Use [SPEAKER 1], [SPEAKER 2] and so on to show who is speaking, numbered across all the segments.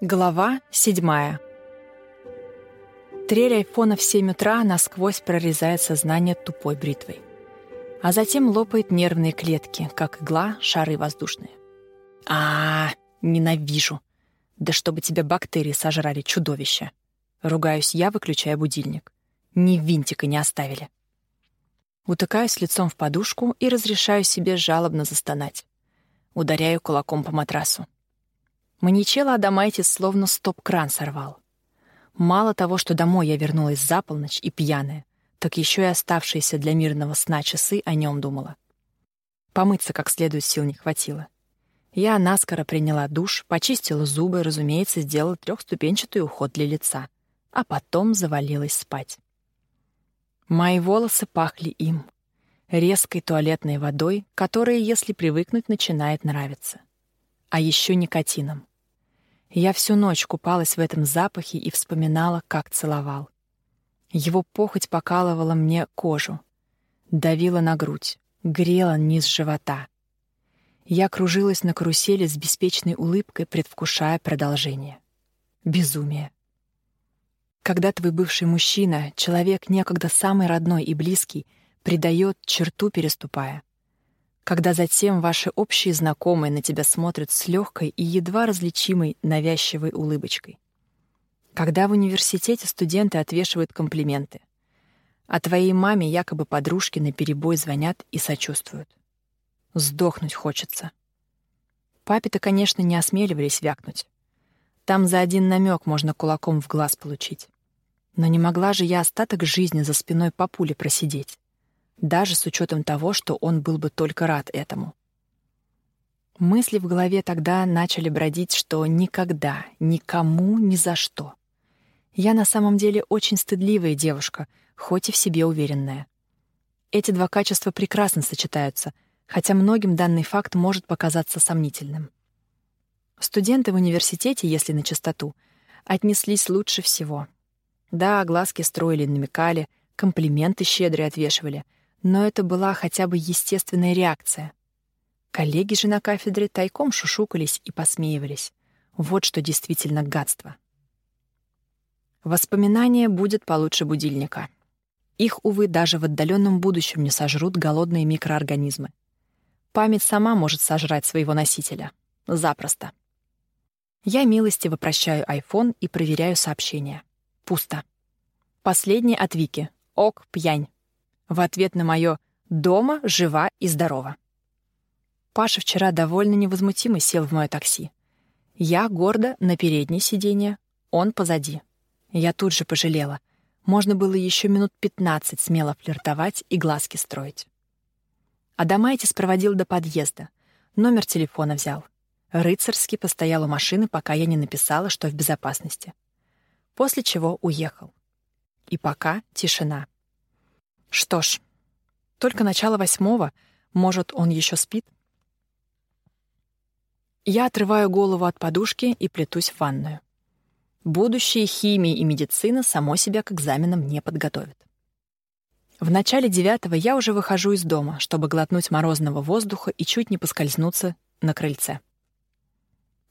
[SPEAKER 1] Глава седьмая. Трель айфона в 7 утра насквозь прорезает сознание тупой бритвой. А затем лопает нервные клетки, как игла, шары воздушные. а, -а, -а ненавижу. Да чтобы тебя бактерии сожрали, чудовище. Ругаюсь я, выключая будильник. Ни винтика не оставили. Утыкаюсь лицом в подушку и разрешаю себе жалобно застонать. Ударяю кулаком по матрасу. Маничела Адамайтис словно стоп-кран сорвал. Мало того, что домой я вернулась за полночь и пьяная, так еще и оставшиеся для мирного сна часы о нем думала. Помыться как следует сил не хватило. Я наскоро приняла душ, почистила зубы, разумеется, сделала трехступенчатый уход для лица, а потом завалилась спать. Мои волосы пахли им, резкой туалетной водой, которая, если привыкнуть, начинает нравиться. А еще никотином. Я всю ночь купалась в этом запахе и вспоминала, как целовал. Его похоть покалывала мне кожу, давила на грудь, грела низ живота. Я кружилась на карусели с беспечной улыбкой, предвкушая продолжение. Безумие. Когда твой бывший мужчина, человек некогда самый родной и близкий, предает, черту переступая, когда затем ваши общие знакомые на тебя смотрят с легкой и едва различимой навязчивой улыбочкой. Когда в университете студенты отвешивают комплименты, а твоей маме якобы подружки на перебой звонят и сочувствуют. Сдохнуть хочется. Папе-то, конечно, не осмеливались вякнуть. Там за один намек можно кулаком в глаз получить. Но не могла же я остаток жизни за спиной папули просидеть даже с учетом того, что он был бы только рад этому. Мысли в голове тогда начали бродить, что никогда, никому, ни за что. Я на самом деле очень стыдливая девушка, хоть и в себе уверенная. Эти два качества прекрасно сочетаются, хотя многим данный факт может показаться сомнительным. Студенты в университете, если на чистоту, отнеслись лучше всего. Да, глазки строили, намекали, комплименты щедрые отвешивали — но это была хотя бы естественная реакция. Коллеги же на кафедре тайком шушукались и посмеивались. Вот что действительно гадство. Воспоминания будет получше будильника. Их, увы, даже в отдаленном будущем не сожрут голодные микроорганизмы. Память сама может сожрать своего носителя. Запросто. Я милостиво прощаю iPhone и проверяю сообщения. Пусто. Последний от Вики. Ок, пьянь в ответ на мое «дома, жива и здорова». Паша вчера довольно невозмутимо сел в мое такси. Я гордо на переднее сиденье, он позади. Я тут же пожалела. Можно было еще минут пятнадцать смело флиртовать и глазки строить. Адамайтис проводил до подъезда. Номер телефона взял. Рыцарски постоял у машины, пока я не написала, что в безопасности. После чего уехал. И пока тишина. Что ж, только начало восьмого, может, он еще спит? Я отрываю голову от подушки и плетусь в ванную. Будущее химии и медицина само себя к экзаменам не подготовит. В начале девятого я уже выхожу из дома, чтобы глотнуть морозного воздуха и чуть не поскользнуться на крыльце.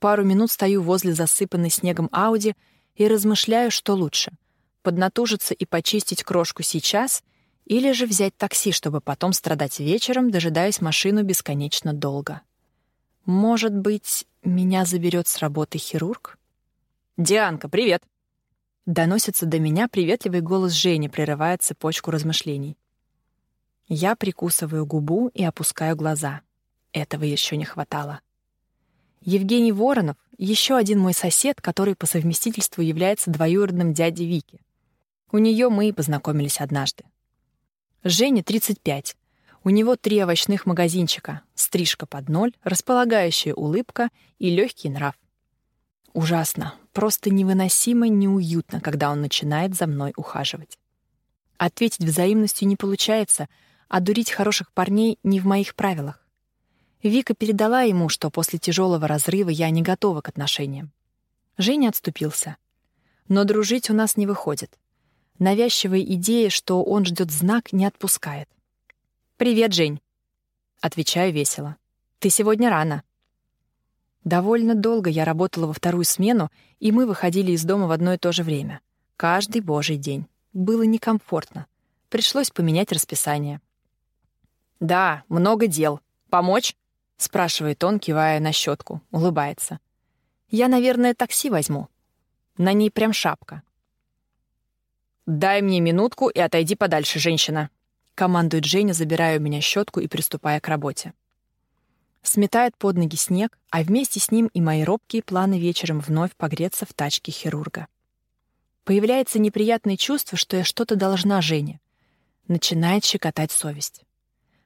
[SPEAKER 1] Пару минут стою возле засыпанной снегом Ауди и размышляю, что лучше — поднатужиться и почистить крошку сейчас — или же взять такси, чтобы потом страдать вечером, дожидаясь машину бесконечно долго. Может быть, меня заберет с работы хирург? «Дианка, привет!» Доносится до меня приветливый голос Жени, прерывая цепочку размышлений. Я прикусываю губу и опускаю глаза. Этого еще не хватало. Евгений Воронов — еще один мой сосед, который по совместительству является двоюродным дядей Вики. У нее мы и познакомились однажды. Жене 35. У него три овощных магазинчика, стрижка под ноль, располагающая улыбка и легкий нрав. Ужасно, просто невыносимо неуютно, когда он начинает за мной ухаживать. Ответить взаимностью не получается, а дурить хороших парней не в моих правилах. Вика передала ему, что после тяжелого разрыва я не готова к отношениям. Женя отступился. Но дружить у нас не выходит. Навязчивая идея, что он ждет знак, не отпускает. «Привет, Жень!» Отвечаю весело. «Ты сегодня рано». Довольно долго я работала во вторую смену, и мы выходили из дома в одно и то же время. Каждый божий день. Было некомфортно. Пришлось поменять расписание. «Да, много дел. Помочь?» — спрашивает он, кивая на щетку, улыбается. «Я, наверное, такси возьму. На ней прям шапка». «Дай мне минутку и отойди подальше, женщина», — командует Женя, забирая у меня щетку и приступая к работе. Сметает под ноги снег, а вместе с ним и мои робкие планы вечером вновь погреться в тачке хирурга. Появляется неприятное чувство, что я что-то должна Жене. Начинает щекотать совесть.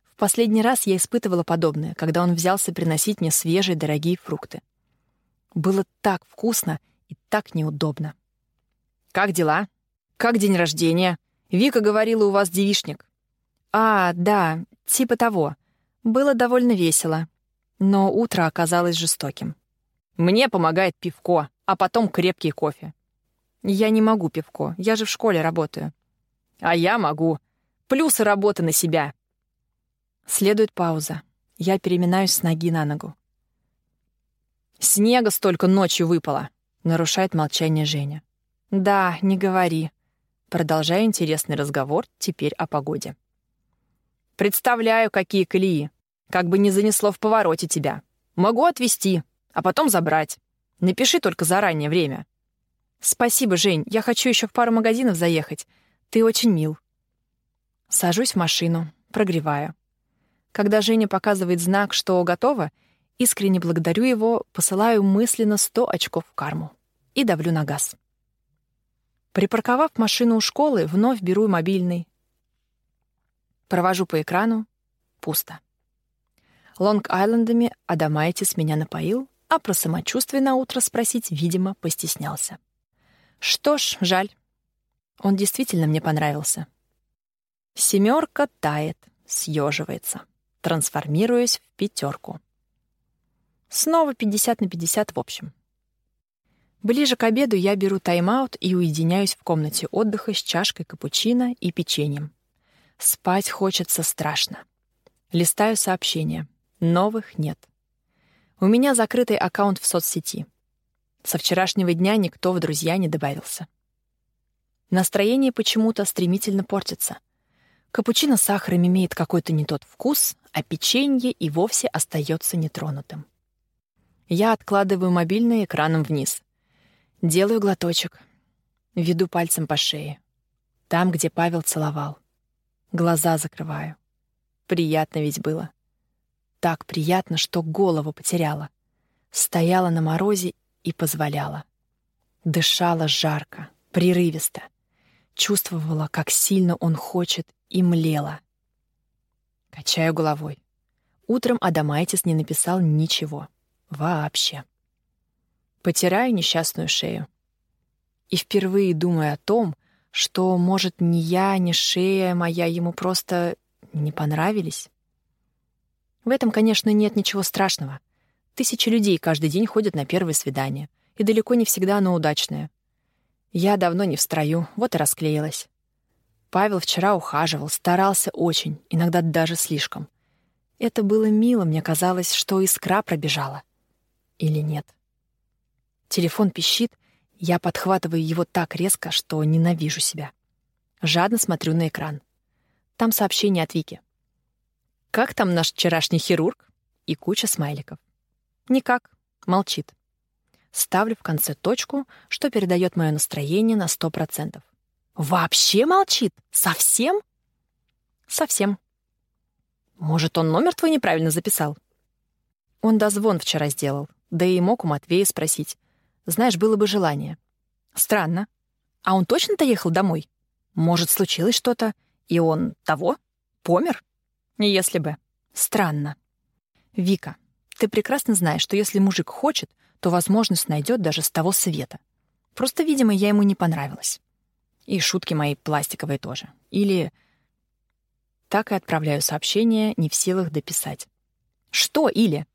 [SPEAKER 1] В последний раз я испытывала подобное, когда он взялся приносить мне свежие дорогие фрукты. Было так вкусно и так неудобно. «Как дела? Как день рождения? Вика говорила, у вас девишник». «А, да, типа того. Было довольно весело но утро оказалось жестоким. Мне помогает пивко, а потом крепкий кофе. Я не могу пивко, я же в школе работаю. А я могу. Плюсы работы на себя. Следует пауза. Я переминаюсь с ноги на ногу. «Снега столько ночью выпало», — нарушает молчание Женя. «Да, не говори». Продолжаю интересный разговор, теперь о погоде. «Представляю, какие колеи. Как бы не занесло в повороте тебя. Могу отвезти, а потом забрать. Напиши только заранее время. Спасибо, Жень. Я хочу еще в пару магазинов заехать. Ты очень мил. Сажусь в машину, прогреваю. Когда Женя показывает знак, что готово, искренне благодарю его, посылаю мысленно 100 очков в карму и давлю на газ. Припарковав машину у школы, вновь беру мобильный. Провожу по экрану. Пусто. Лонг-Айлендами Адамайтис меня напоил, а про самочувствие на утро спросить, видимо, постеснялся. Что ж, жаль. Он действительно мне понравился. Семерка тает, съеживается, трансформируясь в пятерку. Снова 50 на 50 в общем. Ближе к обеду я беру тайм-аут и уединяюсь в комнате отдыха с чашкой капучино и печеньем. Спать хочется страшно. Листаю сообщения. Новых нет. У меня закрытый аккаунт в соцсети. Со вчерашнего дня никто в друзья не добавился. Настроение почему-то стремительно портится. Капучино с сахаром имеет какой-то не тот вкус, а печенье и вовсе остается нетронутым. Я откладываю мобильный экраном вниз. Делаю глоточек. Веду пальцем по шее. Там, где Павел целовал. Глаза закрываю. Приятно ведь было так приятно, что голову потеряла. Стояла на морозе и позволяла. Дышала жарко, прерывисто. Чувствовала, как сильно он хочет, и млела. Качаю головой. Утром Адамайтис не написал ничего. Вообще. Потираю несчастную шею. И впервые думаю о том, что, может, ни я, ни шея моя ему просто не понравились. В этом, конечно, нет ничего страшного. Тысячи людей каждый день ходят на первое свидание, и далеко не всегда оно удачное. Я давно не в строю, вот и расклеилась. Павел вчера ухаживал, старался очень, иногда даже слишком. Это было мило, мне казалось, что искра пробежала. Или нет? Телефон пищит, я подхватываю его так резко, что ненавижу себя. Жадно смотрю на экран. Там сообщение от Вики. «Как там наш вчерашний хирург?» И куча смайликов. «Никак», молчит. Ставлю в конце точку, что передает мое настроение на сто процентов. «Вообще молчит? Совсем?» «Совсем». «Может, он номер твой неправильно записал?» Он дозвон вчера сделал, да и мог у Матвея спросить. Знаешь, было бы желание. Странно. А он точно доехал домой? Может, случилось что-то, и он того? Помер? Если бы. Странно. Вика, ты прекрасно знаешь, что если мужик хочет, то возможность найдет даже с того света. Просто, видимо, я ему не понравилась. И шутки мои пластиковые тоже. Или... Так и отправляю сообщение, не в силах дописать. Что или?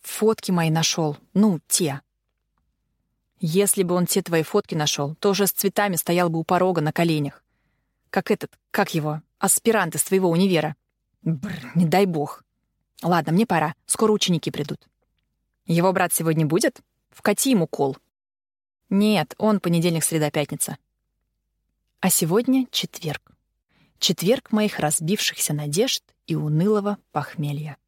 [SPEAKER 1] Фотки мои нашел. Ну, те. Если бы он те твои фотки нашел, то уже с цветами стоял бы у порога на коленях. Как этот, как его, аспирант из твоего универа. Бр, не дай бог. Ладно, мне пора. Скоро ученики придут. Его брат сегодня будет? Вкати ему кол. Нет, он понедельник, среда, пятница. А сегодня четверг. Четверг моих разбившихся надежд и унылого похмелья.